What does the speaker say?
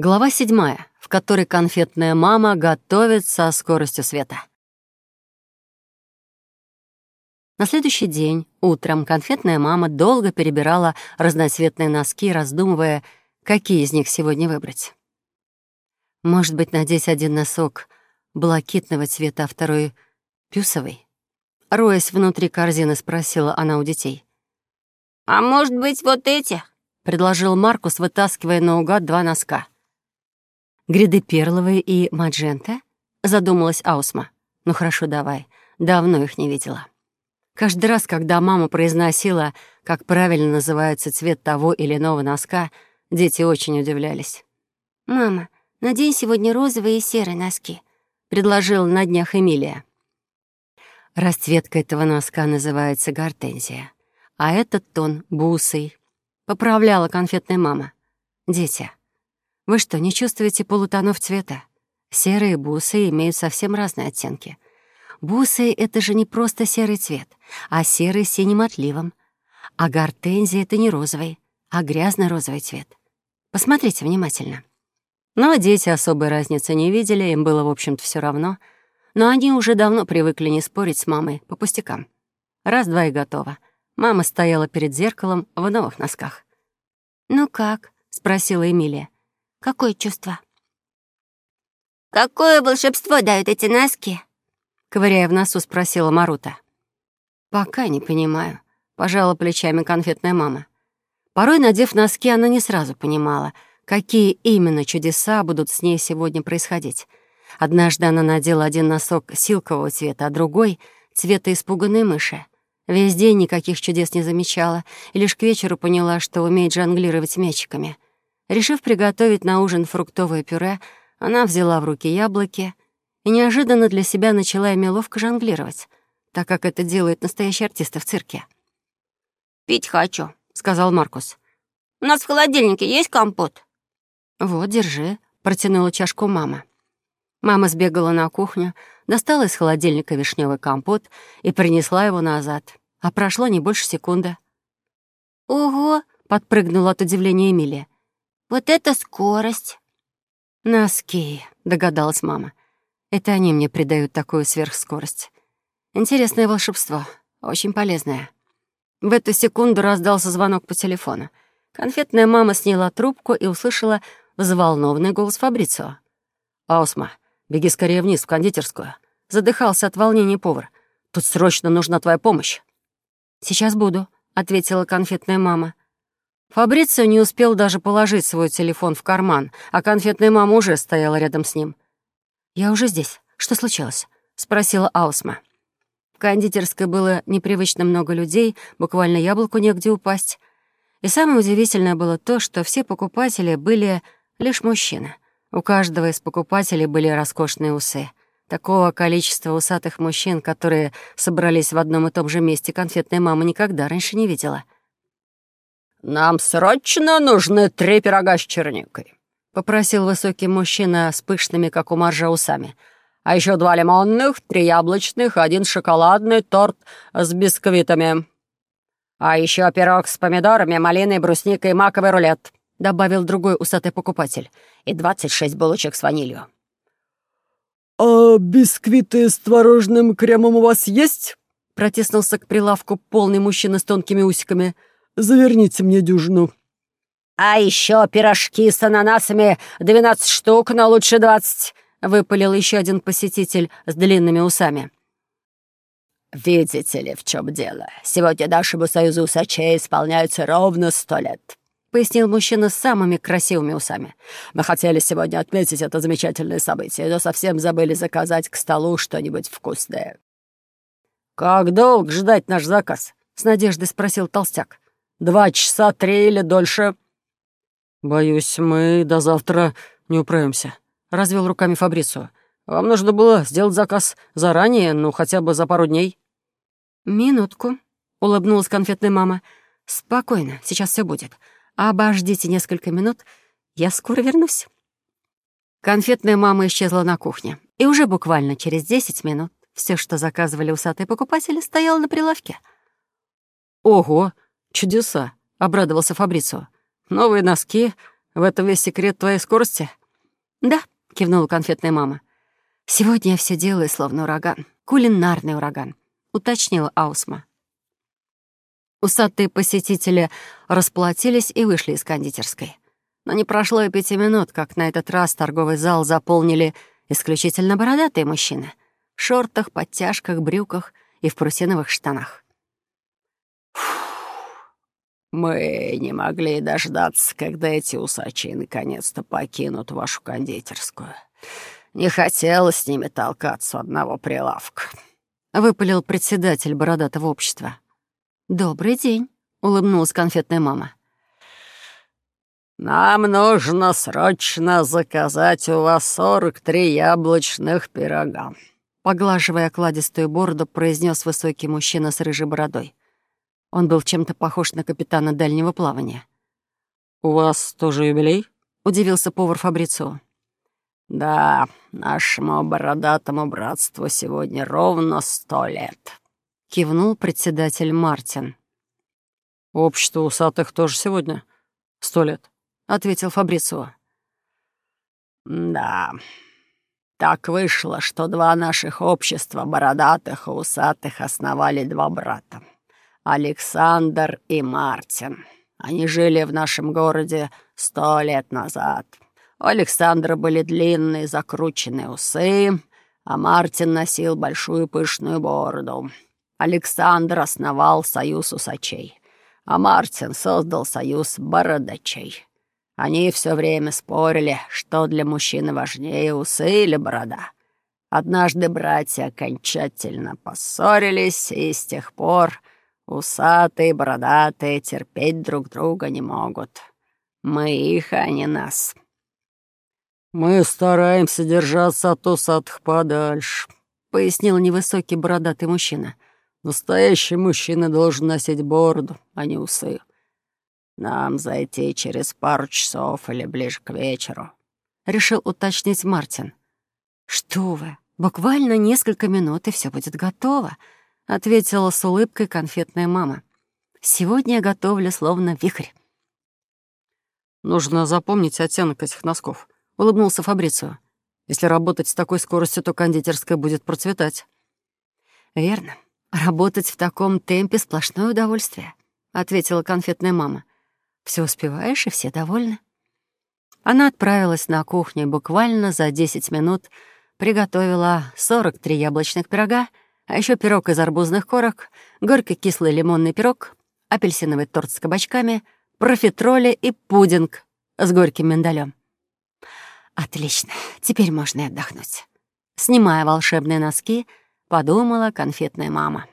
Глава седьмая, в которой конфетная мама готовится со скоростью света. На следующий день, утром, конфетная мама долго перебирала разноцветные носки, раздумывая, какие из них сегодня выбрать. Может быть, надеть один носок блакитного цвета, а второй — пюсовый? Роясь внутри корзины, спросила она у детей. «А может быть, вот эти?» — предложил Маркус, вытаскивая наугад два носка — Гряды перловые и маджента?» — задумалась Аусма. «Ну хорошо, давай. Давно их не видела». Каждый раз, когда мама произносила, как правильно называется цвет того или иного носка, дети очень удивлялись. «Мама, надень сегодня розовые и серые носки», — предложила на днях Эмилия. Расцветка этого носка называется гортензия, а этот тон — бусой. Поправляла конфетная мама. «Дети, вы что, не чувствуете полутонов цвета? Серые бусы имеют совсем разные оттенки. Бусы — это же не просто серый цвет, а серый с синим отливом. А гортензия — это не розовый, а грязно-розовый цвет. Посмотрите внимательно. Но дети особой разницы не видели, им было, в общем-то, все равно. Но они уже давно привыкли не спорить с мамой по пустякам. Раз-два и готово. Мама стояла перед зеркалом в новых носках. «Ну как?» — спросила Эмилия. Какое чувство? Какое волшебство дают эти носки? Ковыряя в носу, спросила Марута. Пока не понимаю. Пожала плечами конфетная мама. Порой, надев носки, она не сразу понимала, какие именно чудеса будут с ней сегодня происходить. Однажды она надела один носок силкового цвета, а другой — цвета испуганной мыши. Весь день никаких чудес не замечала, и лишь к вечеру поняла, что умеет жонглировать мячиками — Решив приготовить на ужин фруктовое пюре, она взяла в руки яблоки и неожиданно для себя начала ими ловко жонглировать, так как это делают настоящие артисты в цирке. «Пить хочу», — сказал Маркус. «У нас в холодильнике есть компот?» «Вот, держи», — протянула чашку мама. Мама сбегала на кухню, достала из холодильника вишневый компот и принесла его назад. А прошло не больше секунды. «Ого!» — подпрыгнула от удивления Эмилия. Вот это скорость!» «Носки», — догадалась мама. «Это они мне придают такую сверхскорость. Интересное волшебство, очень полезное». В эту секунду раздался звонок по телефону. Конфетная мама сняла трубку и услышала взволнованный голос Фабрицио. «Аусма, беги скорее вниз, в кондитерскую». Задыхался от волнения повар. «Тут срочно нужна твоя помощь». «Сейчас буду», — ответила конфетная мама. Фабрицио не успел даже положить свой телефон в карман, а конфетная мама уже стояла рядом с ним. «Я уже здесь. Что случилось?» — спросила Аусма. В кондитерской было непривычно много людей, буквально яблоку негде упасть. И самое удивительное было то, что все покупатели были лишь мужчины. У каждого из покупателей были роскошные усы. Такого количества усатых мужчин, которые собрались в одном и том же месте, конфетная мама никогда раньше не видела — «Нам срочно нужны три пирога с черникой», — попросил высокий мужчина с пышными, как у маржа, усами. «А еще два лимонных, три яблочных, один шоколадный торт с бисквитами. А еще пирог с помидорами, малиной, брусникой и маковый рулет», — добавил другой усатый покупатель. «И двадцать шесть булочек с ванилью». «А бисквиты с творожным кремом у вас есть?» Протиснулся к прилавку полный мужчина с тонкими усиками — Заверните мне дюжину». «А еще пирожки с ананасами двенадцать штук, но лучше двадцать», — выпалил еще один посетитель с длинными усами. «Видите ли, в чем дело? Сегодня нашему союзу усачей исполняется ровно сто лет», — пояснил мужчина с самыми красивыми усами. «Мы хотели сегодня отметить это замечательное событие, но совсем забыли заказать к столу что-нибудь вкусное». «Как долго ждать наш заказ?» — с надеждой спросил толстяк. Два часа, три или дольше?» «Боюсь, мы до завтра не управимся», — развел руками Фабрицу. «Вам нужно было сделать заказ заранее, ну, хотя бы за пару дней». «Минутку», — улыбнулась конфетная мама. «Спокойно, сейчас все будет. Обождите несколько минут, я скоро вернусь». Конфетная мама исчезла на кухне, и уже буквально через десять минут все, что заказывали усатые покупатели, стояло на прилавке. «Ого!» «Чудеса!» — обрадовался Фабрицо. «Новые носки, В этом весь секрет твоей скорости?» «Да», — кивнула конфетная мама. «Сегодня я все делаю, словно ураган. Кулинарный ураган», — уточнила Аусма. Усатые посетители расплатились и вышли из кондитерской. Но не прошло и пяти минут, как на этот раз торговый зал заполнили исключительно бородатые мужчины в шортах, подтяжках, брюках и в прусиновых штанах. «Мы не могли дождаться, когда эти усачи наконец-то покинут вашу кондитерскую. Не хотелось с ними толкаться одного прилавка», — выпалил председатель бородатого общества. «Добрый день», — улыбнулась конфетная мама. «Нам нужно срочно заказать у вас сорок три яблочных пирога», поглаживая окладистую бороду, произнес высокий мужчина с рыжей бородой. Он был чем-то похож на капитана дальнего плавания. «У вас тоже юбилей?» — удивился повар Фабрицио. «Да, нашему бородатому братству сегодня ровно сто лет», — кивнул председатель Мартин. «Общество усатых тоже сегодня сто лет», — ответил Фабрицио. «Да, так вышло, что два наших общества, бородатых и усатых, основали два брата. Александр и Мартин. Они жили в нашем городе сто лет назад. У Александра были длинные закрученные усы, а Мартин носил большую пышную бороду. Александр основал союз усачей, а Мартин создал союз бородачей. Они все время спорили, что для мужчины важнее, усы или борода. Однажды братья окончательно поссорились, и с тех пор усатые бородатые терпеть друг друга не могут. Мы их, а не нас. «Мы стараемся держаться от усатых подальше», — пояснил невысокий бородатый мужчина — Настоящий мужчина должен носить бороду, а не усы. Нам зайти через пару часов или ближе к вечеру. Решил уточнить Мартин. Что вы, буквально несколько минут, и все будет готово, ответила с улыбкой конфетная мама. Сегодня я готовлю словно вихрь. Нужно запомнить оттенок этих носков, улыбнулся Фабрицио. Если работать с такой скоростью, то кондитерская будет процветать. Верно. «Работать в таком темпе — сплошное удовольствие», — ответила конфетная мама. «Все успеваешь, и все довольны». Она отправилась на кухню и буквально за 10 минут приготовила 43 яблочных пирога, а еще пирог из арбузных корок, горько-кислый лимонный пирог, апельсиновый торт с кабачками, профитроли и пудинг с горьким миндалем. «Отлично, теперь можно и отдохнуть». Снимая волшебные носки, подумала конфетная мама.